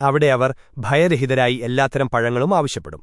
അവിടെ അവർ ഭയരഹിതരായി എല്ലാത്തരം പഴങ്ങളും ആവശ്യപ്പെടും